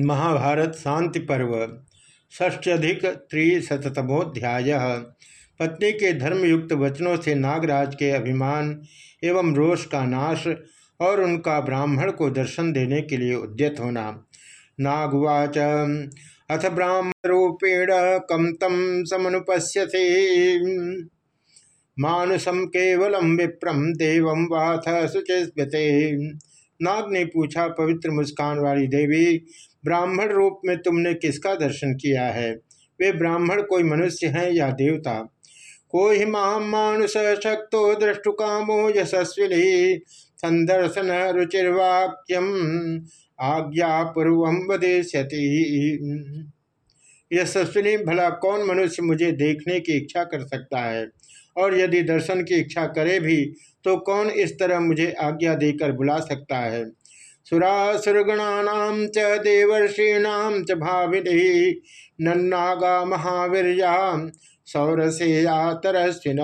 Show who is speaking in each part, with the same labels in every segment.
Speaker 1: महाभारत शांति पर्व ष्टधिक त्रिशतमोध्याय पत्नी के धर्मयुक्त वचनों से नागराज के अभिमान एवं रोष का नाश और उनका ब्राह्मण को दर्शन देने के लिए उद्यत होना। नागवाच, अथ ब्राह्मण कम तम समनुपश्यसे मानुषम केवलम विप्रम देवम वाथ सुचेस्यते नाग ने पूछा, पवित्र मुस्कान वाली देवी ब्राह्मण रूप में तुमने किसका दर्शन किया है? वे ब्राह्मण कोई मनुष्य हैं या देवता? को ही माम मानुष शक्तो दृष्टु कामो यशस्विनी, संदर्शन रुचिर्वाक्यम आज्ञा पूर्व यशस्विनी, भला कौन मनुष्य मुझे देखने की इच्छा कर सकता है? और यदि दर्शन की इच्छा करे भी तो कौन इस तरह मुझे आज्ञा देकर बुला सकता है? सुरासुरगणानाम च देवर्षीणाम च नन्नागा महावीरिया सौरसेया तरस्विन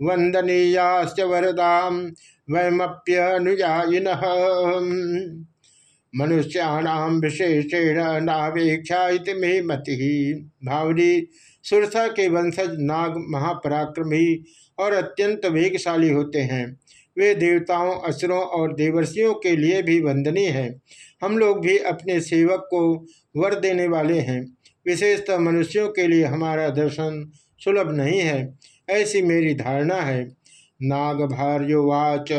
Speaker 1: वंदनीयाश्च वरदा वयमप्यनुयायिन मनुष्याणाम विशेषेण नावेक्षा मे मति। भावनी सुरसा के वंशज नाग महापराक्रमी और अत्यंत वेगशाली होते हैं। वे देवताओं, असुरों और देवर्षियों के लिए भी वंदनीय हैं। हम लोग भी अपने सेवक को वर देने वाले हैं। विशेषतः मनुष्यों के लिए हमारा दर्शन सुलभ नहीं है। ऐसी मेरी धारणा है। नाग भार्योवाच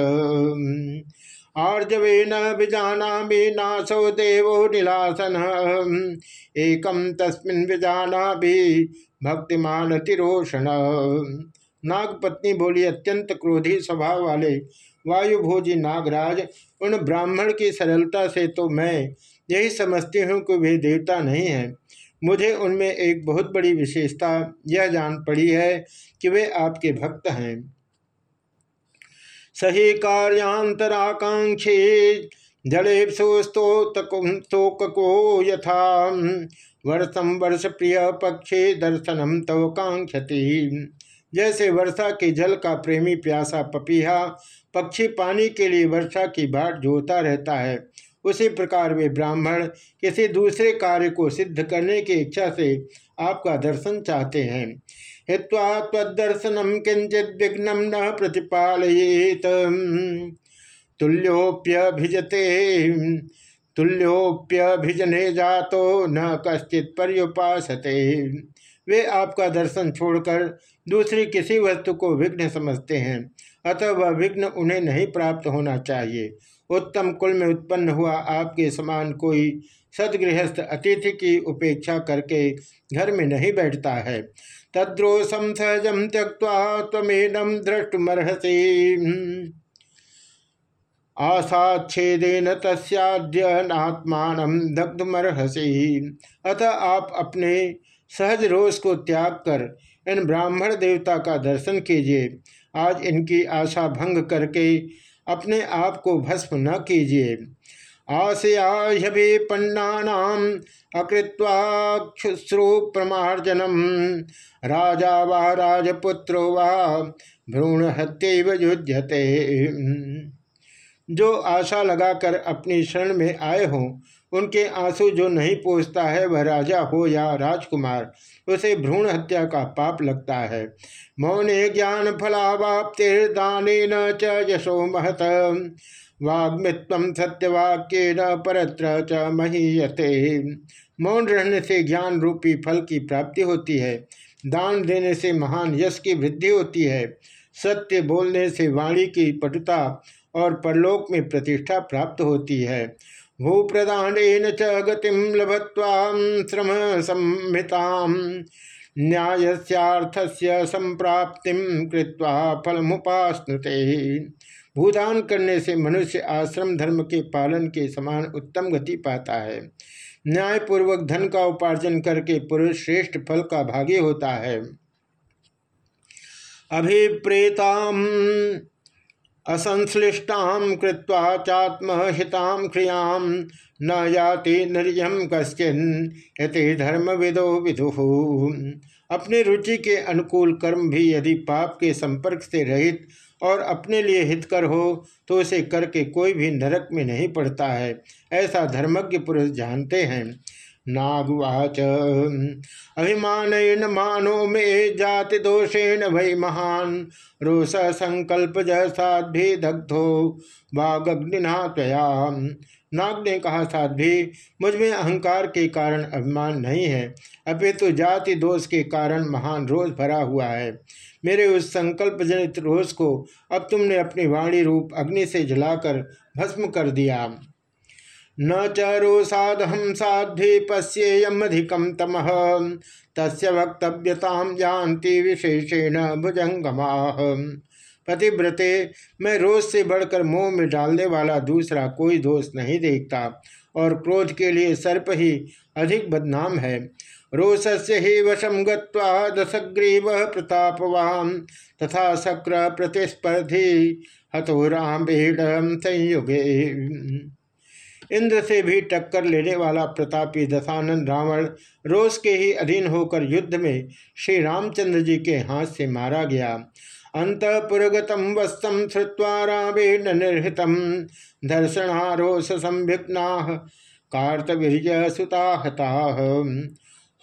Speaker 1: आर्जवे न विजाना भी नासो देवो निलासन। एकम तस्मिन विजाना भी भक्तिमान तिरोषण नागपत्नी बोली, अत्यंत क्रोधी स्वभाव वाले वायुभोजी नागराज, उन ब्राह्मण की सरलता से तो मैं यही समझती हूँ कि वे देवता नहीं हैं। मुझे उनमें एक बहुत बड़ी विशेषता यह जान पड़ी है कि वे आपके भक्त हैं। सही कार्यांतराकांक्षी को यथा वर्षम वर्ष प्रिय पक्षे दर्शनम तव कांक्षति। जैसे वर्षा के जल का प्रेमी प्यासा पपीहा, पक्षी पानी के लिए वर्षा की बाट जोता रहता है। उसी प्रकार वे ब्राह्मण किसी दूसरे कार्य को सिद्ध करने की इच्छा से आपका दर्शन चाहते हैं। हित्वा तदर्शनम किंचित विघ्न न प्रतिपालयेत। तुल्योप्यभिजते तुल्योप्यभिजने जातो न कश्चित पर्युपासते। वे आपका दर्शन छोड़कर दूसरी किसी वस्तु को विघ्न समझते हैं। अतः वह विघ्न उन्हें नहीं प्राप्त होना चाहिए। उत्तम कुल में उत्पन्न हुआ आपके समान कोई सदगृहस्थ अतिथि की उपेक्षा करके घर में नहीं बैठता है। तद्रोषम सहजम त्यक्वा तमेनम दृष्टुमर्हसी आसाच्छेदेन तस्याद्य नात्मान दग्धमर्हसी। अतः आप अपने सहज रोष को त्याग कर इन ब्राह्मण देवता का दर्शन कीजिए। आज इनकी आशा भंग करके अपने आप को भस्म न कीजिए। आशयाभिपन्ना अकृत्वाक्षुश्रु प्रमार्जनम। राजा व राजपुत्रो व भ्रूण हत्यव युद्धते जो आशा लगाकर अपनी शरण में आए हों, उनके आँसू जो नहीं पोसता है, वह राजा हो या राजकुमार, उसे भ्रूण हत्या का पाप लगता है। मौने ज्ञान फलावाप्तिर्दान च यशो महत, वाग्मित्व सत्यवाक्य न परत्र च महीयते। मौन रहने से ज्ञान रूपी फल की प्राप्ति होती है, दान देने से महान यश की वृद्धि होती है, सत्य बोलने से वाणी की पटुता और परलोक में प्रतिष्ठा प्राप्त होती है। भूप्रदान च गतिम लभत्वा श्रम संहिता न्यायर्थस्य संप्राप्ति कृत्वा फलमुपास्नुते। भूदान करने से मनुष्य आश्रम धर्म के पालन के समान उत्तम गति पाता है। न्यायपूर्वक धन का उपार्जन करके पुरुष श्रेष्ठ फल का भागी होता है। अभिप्रेताम असंश्लिष्टा कृत्वा चात्महितां क्रियाँ न याति निर्यम कश्चिन यति धर्म विदो विदु। अपने रुचि के अनुकूल कर्म भी यदि पाप के संपर्क से रहित और अपने लिए हितकर हो तो उसे करके कोई भी नरक में नहीं पड़ता है, ऐसा धर्मज्ञ पुरुष जानते हैं। नागुवाच। अभिमान मानो मे जाति दोषेण भय महान। रोष संकल्प जसाधि दग्धो वाग्निना तया नाग ने कहा, साध्वी मुझमें अहंकार के कारण अभिमान नहीं है। अपितु जाति दोष के कारण महान रोष भरा हुआ है। मेरे उस संकल्प जनित रोष को अब तुमने अपनी वाणी रूप अग्नि से जलाकर भस्म कर दिया। न चरोसादहम साध्वी पश्येयमधिकम तम। तस् वक्तव्यता जानती विशेषेण भुजंगमा पतिव्रते, मैं रोज से बढ़कर मोह में डालने वाला दूसरा कोई दोष नहीं देखता और क्रोध के लिए सर्प ही अधिक बदनाम है। रोषस्य ही वशम गसग्रीव प्रतापवान, तथा शक्र प्रतिस्पर्धी हतो संयुगे। इंद्र से भी टक्कर लेने वाला प्रतापी दशानंद रावण रोष के ही अधीन होकर युद्ध में श्री रामचंद्र जी के हाथ से मारा गया। अंतपुरगतम वस्तम श्रुवा रामेण निर्हित। दर्शनारोष संभिघ्ना कार्तवीर्य सुता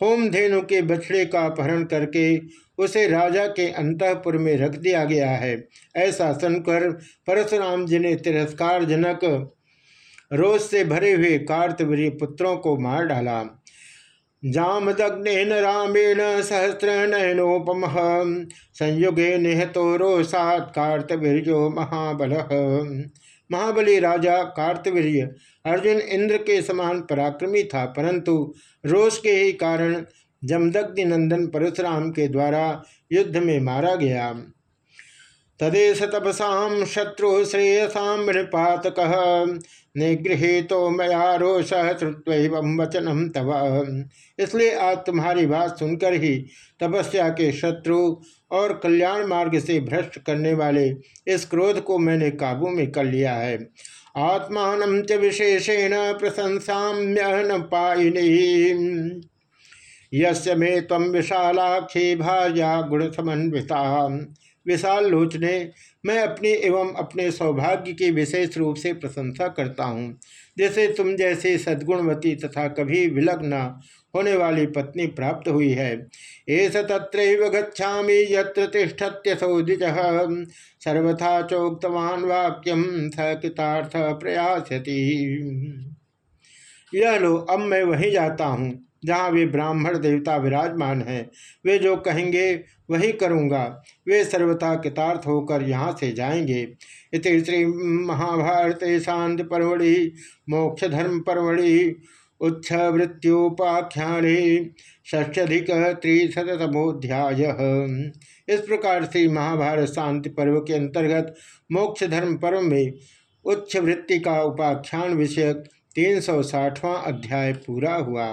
Speaker 1: होम धेनु के बछड़े का अपहरण करके उसे राजा के अंतपुर में रख दिया गया है। ऐसा सुनकर परशुराम जी ने तिरस्कार जनक रोज से भरे हुए कार्तवीर पुत्रों को मार डाला। जामदग्न रामेण सहस्र नयनोपम संयुगे निहतो रोषात कार्तवीर्यो महाबल। महाबली राजा कार्तवीर्य अर्जुन इंद्र के समान पराक्रमी था, परंतु रोष के ही कारण जमदग्नि नंदन परशुराम के द्वारा युद्ध में मारा गया। तदेश तपसा शत्रु श्रेयसा नृपातक। निगृहित तो मया रोष श्रुत्व वचनम तव। इसलिए आज तुम्हारी बात सुनकर ही तपस्या के शत्रु और कल्याण मार्ग से भ्रष्ट करने वाले इस क्रोध को मैंने काबू में कर लिया है। आत्मान च विशेषेण प्रशंसाम्य न पाइनी यस्य मे तम विशालाक्षी भार्या गुण समन्विता विशाल लोचने, मैं अपने एवं अपने सौभाग्य की विशेष रूप से प्रशंसा करता हूँ। जैसे तुम जैसे सद्गुणवती तथा कभी विलग न होने वाली पत्नी प्राप्त हुई है एस तत्र गच्छा यत्र द्विज। सर्वथा चोक्तवान वाक्यम स कृतार्थ प्रयासती यह लो, अब मैं वहीं जाता हूँ। जहाँ वे ब्राह्मण देवता विराजमान हैं, वे जो कहेंगे, वही करूँगा। वे सर्वथा कृतार्थ होकर यहाँ से जाएँगे। इस श्री महाभारत शांति परवड़ी मोक्ष धर्म परवड़ी उच्छ मृत्युपाख्याने ष्ठ्यधिक त्रिशतमोध्याय इस प्रकार से महाभारत शांति पर्व के अंतर्गत मोक्ष धर्म पर्व में उच्च वृत्ति का उपाख्यान विषयक तीन सौ साठवां अध्याय पूरा हुआ।